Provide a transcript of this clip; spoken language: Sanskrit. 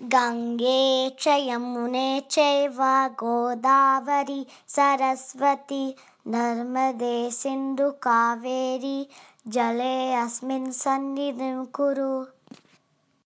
गङ्गे च यमुने चैव गोदावरी सरस्वती नर्मदे सिन्धुकावेरी जले अस्मिन् सन्निधिं कुरु।